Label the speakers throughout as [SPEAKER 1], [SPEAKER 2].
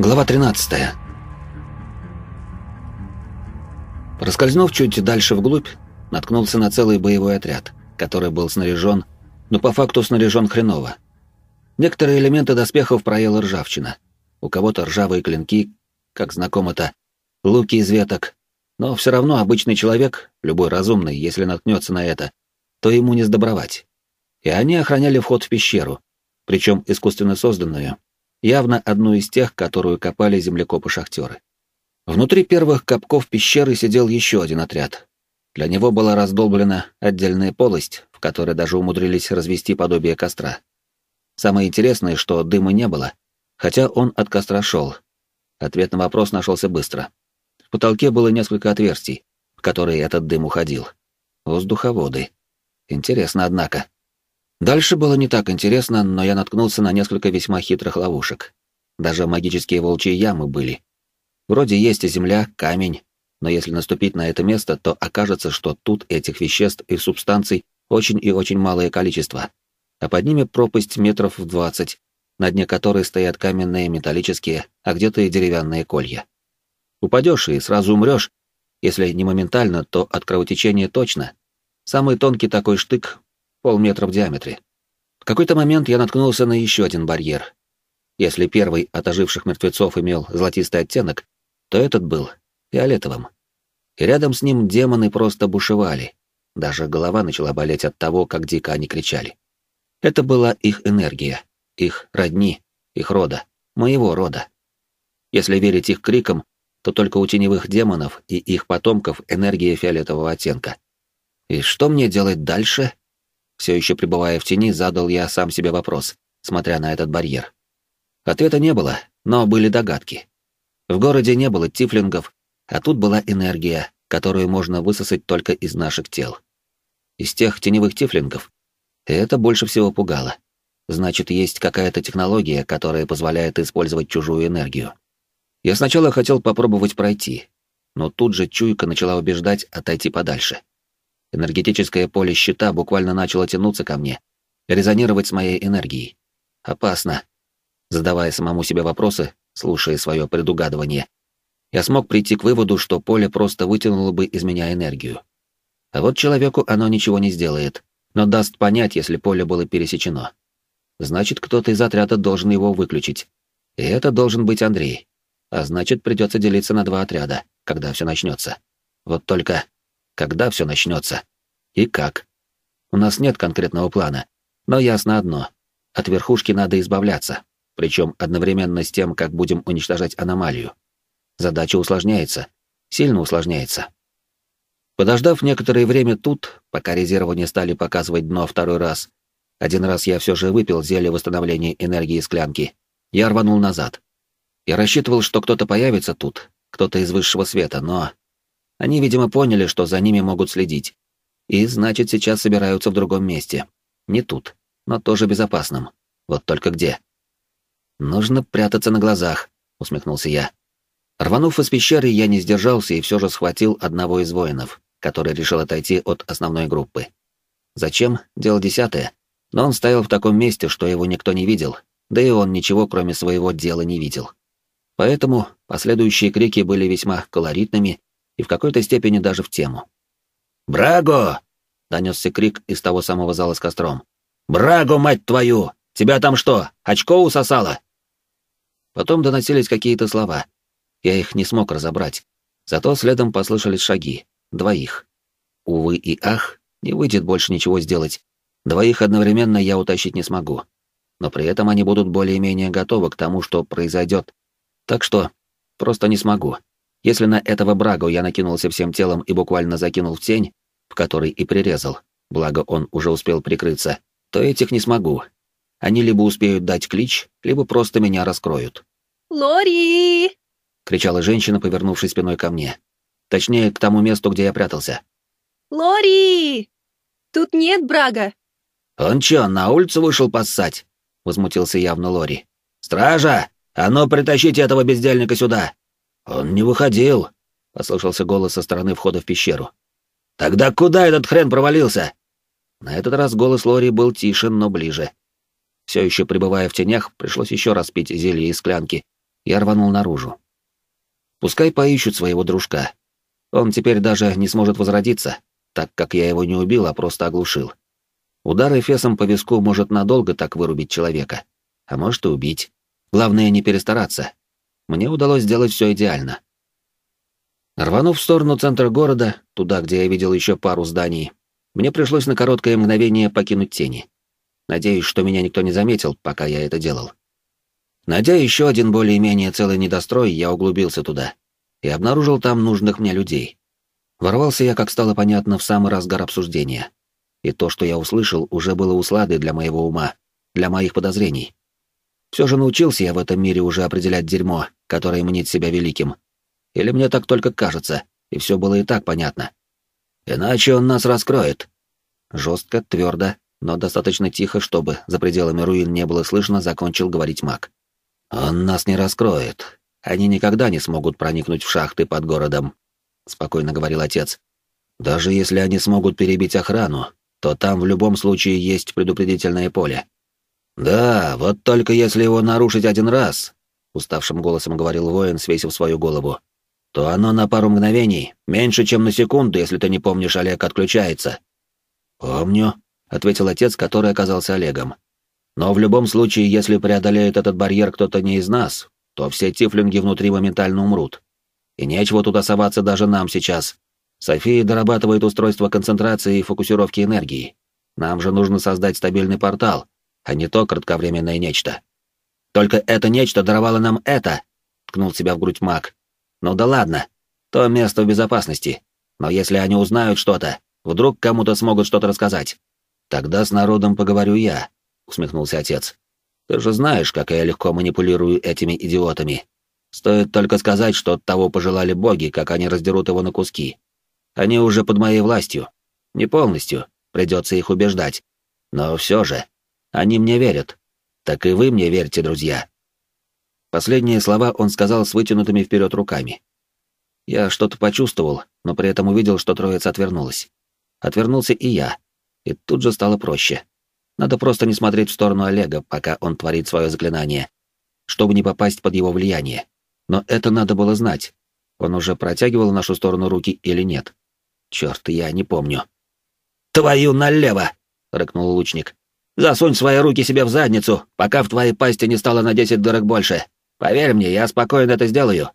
[SPEAKER 1] Глава 13. Проскользнув чуть дальше вглубь, наткнулся на целый боевой отряд, который был снаряжен, но по факту снаряжен хреново. Некоторые элементы доспехов проела ржавчина. У кого-то ржавые клинки, как знакомо-то, луки из веток. Но все равно обычный человек, любой разумный, если наткнется на это, то ему не сдобровать. И они охраняли вход в пещеру, причем искусственно созданную, явно одну из тех, которую копали землекопы-шахтеры. Внутри первых копков пещеры сидел еще один отряд. Для него была раздолблена отдельная полость, в которой даже умудрились развести подобие костра. Самое интересное, что дыма не было, хотя он от костра шел. Ответ на вопрос нашелся быстро. В потолке было несколько отверстий, в которые этот дым уходил. Воздуховоды. Интересно, однако. Дальше было не так интересно, но я наткнулся на несколько весьма хитрых ловушек. Даже магические волчьи ямы были. Вроде есть и земля, камень, но если наступить на это место, то окажется, что тут этих веществ и субстанций очень и очень малое количество. А под ними пропасть метров в двадцать, на дне которой стоят каменные металлические, а где-то и деревянные колья. Упадешь и сразу умрешь, если не моментально, то от кровотечения точно. Самый тонкий такой штык полметра в диаметре. В какой-то момент я наткнулся на еще один барьер. Если первый от оживших мертвецов имел золотистый оттенок, то этот был фиолетовым. И рядом с ним демоны просто бушевали. Даже голова начала болеть от того, как дико они кричали. Это была их энергия, их родни, их рода, моего рода. Если верить их крикам, то только у теневых демонов и их потомков энергия фиолетового оттенка. И что мне делать дальше? Все еще пребывая в тени, задал я сам себе вопрос, смотря на этот барьер. Ответа не было, но были догадки. В городе не было тифлингов, а тут была энергия, которую можно высосать только из наших тел. Из тех теневых тифлингов. И это больше всего пугало. Значит, есть какая-то технология, которая позволяет использовать чужую энергию. Я сначала хотел попробовать пройти, но тут же чуйка начала убеждать отойти подальше. Энергетическое поле щита буквально начало тянуться ко мне, резонировать с моей энергией. Опасно. Задавая самому себе вопросы, слушая свое предугадывание, я смог прийти к выводу, что поле просто вытянуло бы из меня энергию. А вот человеку оно ничего не сделает, но даст понять, если поле было пересечено. Значит, кто-то из отряда должен его выключить. И это должен быть Андрей. А значит, придется делиться на два отряда, когда все начнется. Вот только когда все начнется и как. У нас нет конкретного плана, но ясно одно. От верхушки надо избавляться, причем одновременно с тем, как будем уничтожать аномалию. Задача усложняется, сильно усложняется. Подождав некоторое время тут, пока резервы не стали показывать дно второй раз, один раз я все же выпил зелье восстановления энергии склянки, я рванул назад. Я рассчитывал, что кто-то появится тут, кто-то из высшего света, но они, видимо, поняли, что за ними могут следить. И, значит, сейчас собираются в другом месте. Не тут, но тоже безопасном. Вот только где? Нужно прятаться на глазах, усмехнулся я. Рванув из пещеры, я не сдержался и все же схватил одного из воинов, который решил отойти от основной группы. Зачем? Дело десятое. Но он стоял в таком месте, что его никто не видел, да и он ничего, кроме своего дела, не видел. Поэтому последующие крики были весьма колоритными и в какой-то степени даже в тему. «Браго!» — донесся крик из того самого зала с костром. «Браго, мать твою! Тебя там что, очко усосало?» Потом доносились какие-то слова. Я их не смог разобрать. Зато следом послышались шаги. Двоих. Увы и ах, не выйдет больше ничего сделать. Двоих одновременно я утащить не смогу. Но при этом они будут более-менее готовы к тому, что произойдет. Так что просто не смогу. Если на этого Брагу я накинулся всем телом и буквально закинул в тень, в которой и прирезал, благо он уже успел прикрыться, то этих не смогу. Они либо успеют дать клич, либо просто меня раскроют.
[SPEAKER 2] «Лори!»
[SPEAKER 1] — кричала женщина, повернувшись спиной ко мне. Точнее, к тому месту, где я прятался.
[SPEAKER 2] «Лори! Тут нет Брага!»
[SPEAKER 1] «Он чё, на улицу вышел поссать?» — возмутился явно Лори. «Стража! А ну, притащите этого бездельника сюда!» «Он не выходил», — послышался голос со стороны входа в пещеру. «Тогда куда этот хрен провалился?» На этот раз голос Лори был тише, но ближе. Все еще пребывая в тенях, пришлось еще раз пить зелье из склянки, Я рванул наружу. Пускай поищут своего дружка. Он теперь даже не сможет возродиться, так как я его не убил, а просто оглушил. Удар эфесом по виску может надолго так вырубить человека, а может и убить. Главное не перестараться. Мне удалось сделать все идеально. Рванув в сторону центра города, туда, где я видел еще пару зданий, мне пришлось на короткое мгновение покинуть тени. Надеюсь, что меня никто не заметил, пока я это делал. Найдя еще один более-менее целый недострой, я углубился туда и обнаружил там нужных мне людей. Ворвался я, как стало понятно, в самый разгар обсуждения. И то, что я услышал, уже было усладой для моего ума, для моих подозрений. Все же научился я в этом мире уже определять дерьмо, которое мнит себя великим. Или мне так только кажется, и все было и так понятно. Иначе он нас раскроет. Жестко, твердо, но достаточно тихо, чтобы за пределами руин не было слышно, закончил говорить маг. Он нас не раскроет. Они никогда не смогут проникнуть в шахты под городом, спокойно говорил отец. Даже если они смогут перебить охрану, то там в любом случае есть предупредительное поле. Да, вот только если его нарушить один раз, уставшим голосом говорил воин, свесив свою голову, то оно на пару мгновений, меньше, чем на секунду, если ты не помнишь, Олег отключается. Помню, ответил отец, который оказался Олегом. Но в любом случае, если преодолеет этот барьер кто-то не из нас, то все тифлинги внутри моментально умрут. И нечего туда соваться даже нам сейчас. София дорабатывает устройство концентрации и фокусировки энергии. Нам же нужно создать стабильный портал, а не то кратковременное нечто. Только это нечто даровало нам это, ткнул себя в грудь маг. Ну да ладно, то место в безопасности. Но если они узнают что-то, вдруг кому-то смогут что-то рассказать. Тогда с народом поговорю я, усмехнулся отец. Ты же знаешь, как я легко манипулирую этими идиотами. Стоит только сказать, что того пожелали боги, как они раздерут его на куски. Они уже под моей властью. Не полностью, придется их убеждать. Но все же, они мне верят. Так и вы мне верьте, друзья. Последние слова он сказал с вытянутыми вперед руками. Я что-то почувствовал, но при этом увидел, что троица отвернулась. Отвернулся и я. И тут же стало проще. Надо просто не смотреть в сторону Олега, пока он творит свое заклинание, чтобы не попасть под его влияние. Но это надо было знать. Он уже протягивал нашу сторону руки или нет. Черт, я не помню. «Твою налево!» — рыкнул лучник. «Засунь свои руки себе в задницу, пока в твоей пасти не стало на десять дырок больше. Поверь мне, я спокойно это сделаю».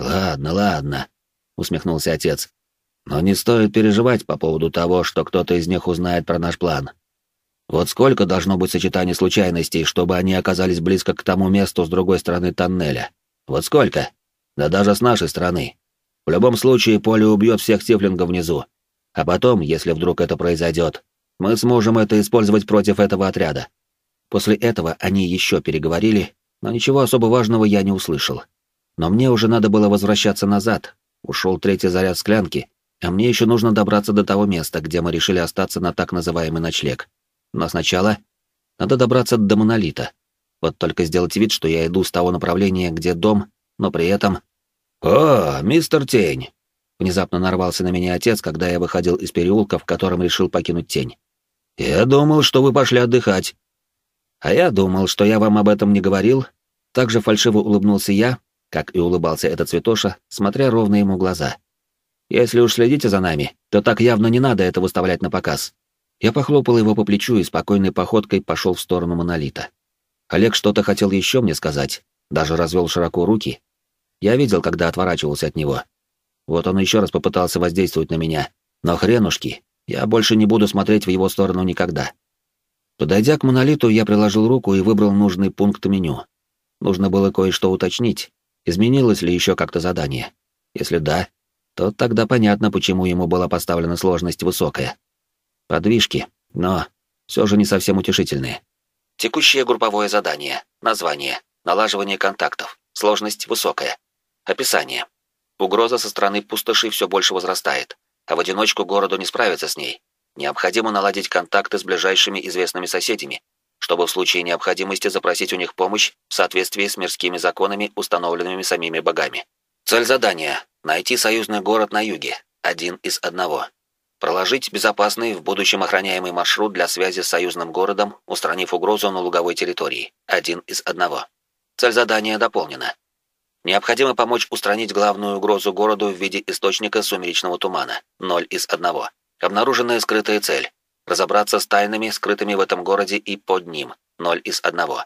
[SPEAKER 1] «Ладно, ладно», — усмехнулся отец. «Но не стоит переживать по поводу того, что кто-то из них узнает про наш план. Вот сколько должно быть сочетаний случайностей, чтобы они оказались близко к тому месту с другой стороны тоннеля? Вот сколько? Да даже с нашей стороны. В любом случае, поле убьет всех тифлингов внизу. А потом, если вдруг это произойдет, мы сможем это использовать против этого отряда. После этого они еще переговорили, но ничего особо важного я не услышал. Но мне уже надо было возвращаться назад. Ушел третий заряд склянки, а мне еще нужно добраться до того места, где мы решили остаться на так называемый ночлег. Но сначала надо добраться до монолита. Вот только сделать вид, что я иду с того направления, где дом, но при этом... «О, мистер Тень!» Внезапно нарвался на меня отец, когда я выходил из переулка, в котором решил покинуть тень. «Я думал, что вы пошли отдыхать». «А я думал, что я вам об этом не говорил». Также фальшиво улыбнулся я, как и улыбался этот цветоша, смотря ровно ему глаза. «Если уж следите за нами, то так явно не надо это выставлять на показ». Я похлопал его по плечу и спокойной походкой пошел в сторону монолита. Олег что-то хотел еще мне сказать, даже развел широко руки. Я видел, когда отворачивался от него. Вот он еще раз попытался воздействовать на меня, но хренушки, я больше не буду смотреть в его сторону никогда. Подойдя к монолиту, я приложил руку и выбрал нужный пункт меню. Нужно было кое-что уточнить, изменилось ли еще как-то задание. Если да, то тогда понятно, почему ему была поставлена сложность высокая. Подвижки, но все же не совсем утешительные. Текущее групповое задание. Название. Налаживание контактов. Сложность высокая. Описание. Угроза со стороны пустоши все больше возрастает, а в одиночку городу не справиться с ней. Необходимо наладить контакты с ближайшими известными соседями, чтобы в случае необходимости запросить у них помощь в соответствии с мирскими законами, установленными самими богами. Цель задания — найти союзный город на юге, один из одного. Проложить безопасный, в будущем охраняемый маршрут для связи с союзным городом, устранив угрозу на луговой территории. Один из одного. Цель задания дополнена.
[SPEAKER 3] Необходимо помочь устранить главную угрозу городу в виде источника сумеречного тумана. Ноль из одного. Обнаруженная скрытая цель. Разобраться с тайнами, скрытыми в этом городе и под ним. Ноль из одного.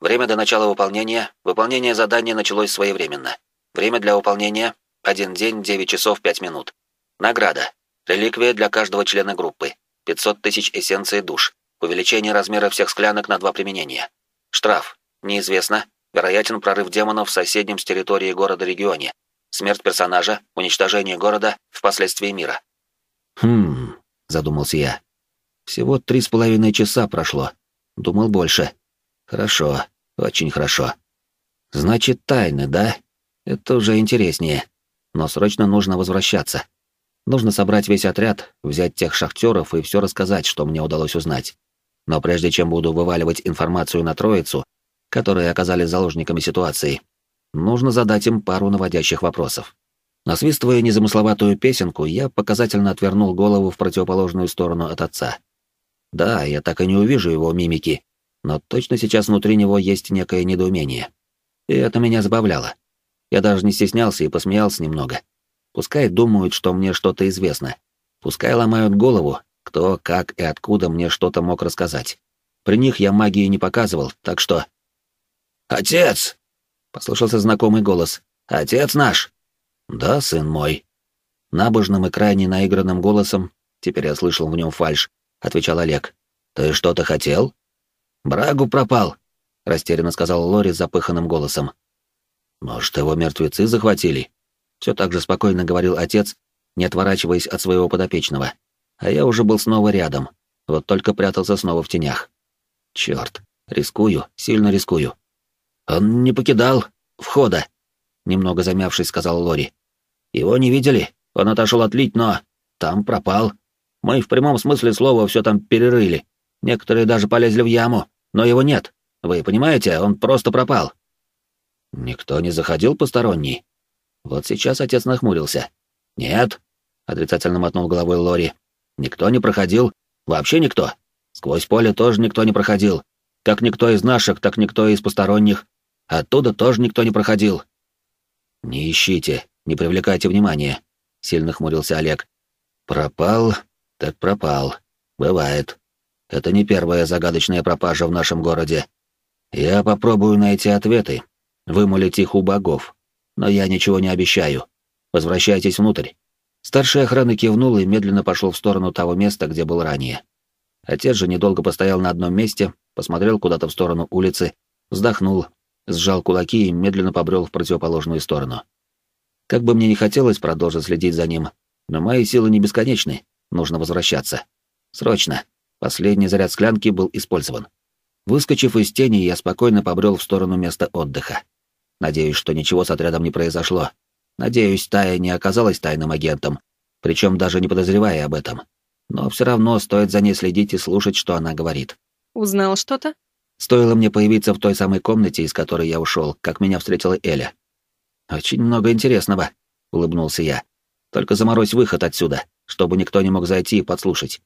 [SPEAKER 3] Время до начала выполнения. Выполнение задания началось своевременно. Время для выполнения — один день, 9 часов 5 минут. Награда. Реликвия для каждого члена группы. 500 тысяч эссенций душ. Увеличение размера всех склянок на два применения. Штраф. Неизвестно. Вероятен прорыв демонов в соседнем с территории города-регионе. Смерть персонажа, уничтожение города, впоследствии мира.
[SPEAKER 1] «Хм...» — задумался я. «Всего три с половиной часа прошло. Думал больше. Хорошо, очень хорошо. Значит, тайны, да? Это уже интереснее. Но срочно нужно возвращаться. Нужно собрать весь отряд, взять тех шахтеров и все рассказать, что мне удалось узнать. Но прежде чем буду вываливать информацию на троицу, которые оказались заложниками ситуации, нужно задать им пару наводящих вопросов. Насвистывая незамысловатую песенку, я показательно отвернул голову в противоположную сторону от отца. Да, я так и не увижу его мимики, но точно сейчас внутри него есть некое недоумение. И это меня забавляло. Я даже не стеснялся и посмеялся немного. Пускай думают, что мне что-то известно. Пускай ломают голову, кто, как и откуда мне что-то мог рассказать. При них я магии не показывал, так что...
[SPEAKER 3] «Отец!» — послышался знакомый голос. «Отец наш!»
[SPEAKER 1] «Да, сын мой». Набожным и крайне наигранным голосом, теперь я слышал в нем фальш, отвечал Олег. «Ты что-то хотел?»
[SPEAKER 3] «Брагу пропал», — растерянно сказал Лори запыханным голосом.
[SPEAKER 1] «Может, его мертвецы захватили?» Все так же спокойно говорил отец, не отворачиваясь от своего подопечного. А я уже был снова рядом, вот только прятался снова в тенях. Черт, рискую, сильно рискую.
[SPEAKER 3] «Он не покидал входа», — немного замявшись, сказал Лори. «Его не видели, он отошел отлить, но там пропал. Мы в прямом смысле слова все там перерыли. Некоторые даже полезли в яму, но его нет. Вы понимаете, он просто пропал».
[SPEAKER 1] «Никто не заходил посторонний?» Вот сейчас отец нахмурился.
[SPEAKER 3] «Нет», — отрицательно мотнул головой Лори. «Никто не проходил. Вообще никто. Сквозь поле тоже никто не проходил. Как никто из наших, так никто из посторонних. Оттуда тоже никто не проходил».
[SPEAKER 1] «Не ищите, не привлекайте внимания», — сильно хмурился Олег. «Пропал, так пропал. Бывает. Это не первая загадочная пропажа в нашем городе. Я попробую найти ответы, вымолить их у богов. Но я ничего не обещаю. Возвращайтесь внутрь». Старший охраны кивнул и медленно пошел в сторону того места, где был ранее. Отец же недолго постоял на одном месте, посмотрел куда-то в сторону улицы, вздохнул, сжал кулаки и медленно побрел в противоположную сторону. Как бы мне не хотелось продолжить следить за ним, но мои силы не бесконечны, нужно возвращаться. Срочно. Последний заряд склянки был использован. Выскочив из тени, я спокойно побрел в сторону места отдыха. Надеюсь, что ничего с отрядом не произошло. Надеюсь, Тая не оказалась тайным агентом, причем даже не подозревая об этом. Но все равно стоит за ней следить и слушать, что она говорит.
[SPEAKER 2] Узнал что-то?
[SPEAKER 1] Стоило мне появиться в той самой комнате, из которой я ушел, как меня встретила Эля. «Очень много интересного», — улыбнулся я. «Только заморозь выход отсюда, чтобы никто не мог зайти и подслушать».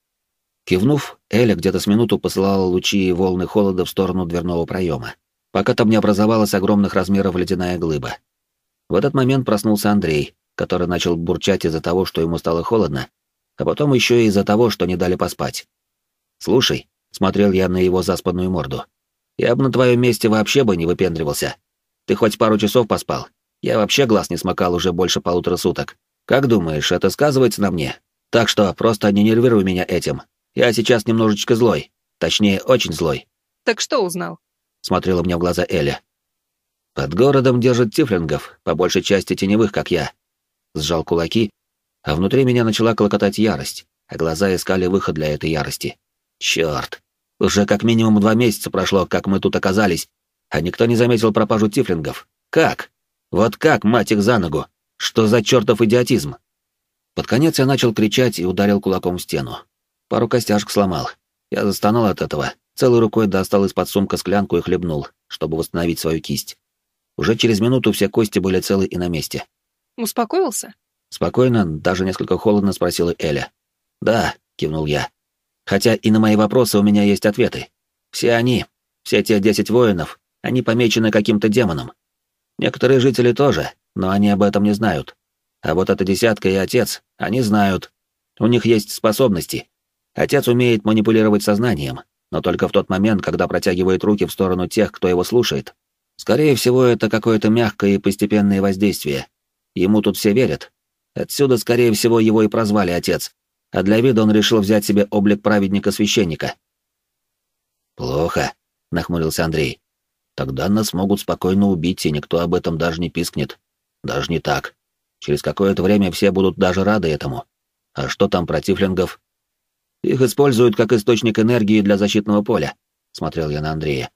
[SPEAKER 1] Кивнув, Эля где-то с минуту посылала лучи и волны холода в сторону дверного проема, пока там не образовалась огромных размеров ледяная глыба. В этот момент проснулся Андрей, который начал бурчать из-за того, что ему стало холодно, а потом еще и из-за того, что не дали поспать. «Слушай», — смотрел я на его заспанную морду, — «я бы на твоем месте вообще бы не выпендривался. Ты хоть пару часов поспал? Я вообще глаз не смыкал уже больше полутора суток. Как думаешь, это сказывается на мне? Так что просто не нервируй меня этим, я сейчас немножечко злой. Точнее, очень злой.
[SPEAKER 2] Так что узнал?
[SPEAKER 1] Смотрела мне в глаза Эля. Под городом держат тифлингов, по большей части теневых, как я. Сжал кулаки, а внутри меня начала клокотать ярость, а глаза искали выход для этой ярости. Черт! Уже как минимум два месяца прошло, как мы тут оказались, а никто не заметил пропажу тифлингов. Как? Вот как, мать их за ногу? Что за чертов идиотизм? Под конец я начал кричать и ударил кулаком в стену. Пару костяшек сломал. Я застонал от этого. Целой рукой достал из-под сумка склянку и хлебнул, чтобы восстановить свою кисть. Уже через минуту все кости были целы и на месте.
[SPEAKER 2] Успокоился?
[SPEAKER 1] Спокойно, даже несколько холодно спросила Эля. «Да», — кивнул я. «Хотя и на мои вопросы у меня есть ответы. Все они, все те десять воинов, они помечены каким-то демоном. Некоторые жители тоже, но они об этом не знают. А вот эта десятка и отец, они знают. У них есть способности. Отец умеет манипулировать сознанием, но только в тот момент, когда протягивает руки в сторону тех, кто его слушает. Скорее всего, это какое-то мягкое и постепенное воздействие. Ему тут все верят. Отсюда, скорее всего, его и прозвали отец. А для вида он решил взять себе облик праведника-священника.
[SPEAKER 4] «Плохо», — нахмурился Андрей. «Тогда нас могут спокойно убить, и никто об этом даже не пискнет. Даже не так. Через какое-то время все будут даже рады этому. А что там про тифлингов?»
[SPEAKER 1] «Их используют как источник энергии для защитного поля», — смотрел я на Андрея.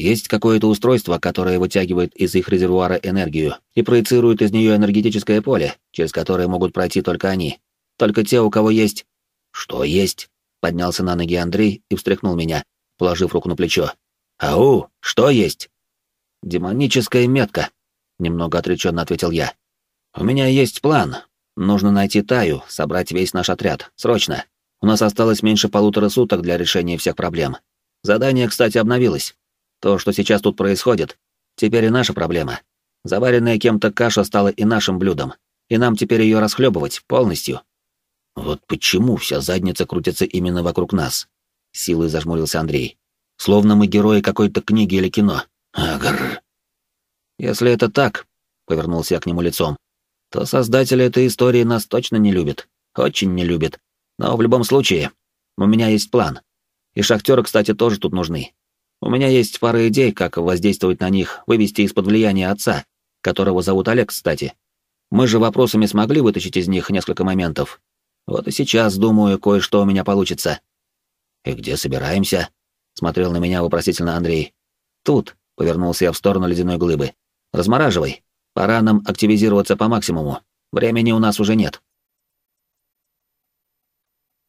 [SPEAKER 1] Есть какое-то устройство, которое вытягивает из их резервуара энергию и проецирует из нее энергетическое поле, через которое могут пройти только они. Только те, у кого есть...
[SPEAKER 4] Что есть? Поднялся на ноги Андрей и встряхнул меня, положив руку на плечо. «Ау, что есть?»
[SPEAKER 1] «Демоническая метка», — немного отреченно ответил я. «У меня есть план. Нужно найти Таю, собрать весь наш отряд. Срочно. У нас осталось меньше полутора суток для решения всех проблем. Задание, кстати, обновилось. То, что сейчас тут происходит, теперь и наша проблема. Заваренная кем-то каша стала и нашим блюдом, и нам теперь ее расхлебывать полностью.
[SPEAKER 4] Вот почему вся задница крутится именно вокруг нас? Силой зажмурился Андрей. Словно мы герои какой-то книги или кино. Агр.
[SPEAKER 1] Если это так, повернулся я к нему лицом, то создатель этой истории нас точно не любит. Очень не любит. Но в любом случае, у меня есть план. И шахтеры, кстати, тоже тут нужны. У меня есть пара идей, как воздействовать на них, вывести из-под влияния отца, которого зовут Олег, кстати. Мы же вопросами смогли вытащить из них несколько моментов. Вот и сейчас, думаю, кое-что у меня получится.
[SPEAKER 4] И где собираемся?
[SPEAKER 1] Смотрел на меня вопросительно Андрей. Тут, повернулся я в сторону ледяной глыбы. Размораживай. Пора нам активизироваться по максимуму. Времени у нас уже нет.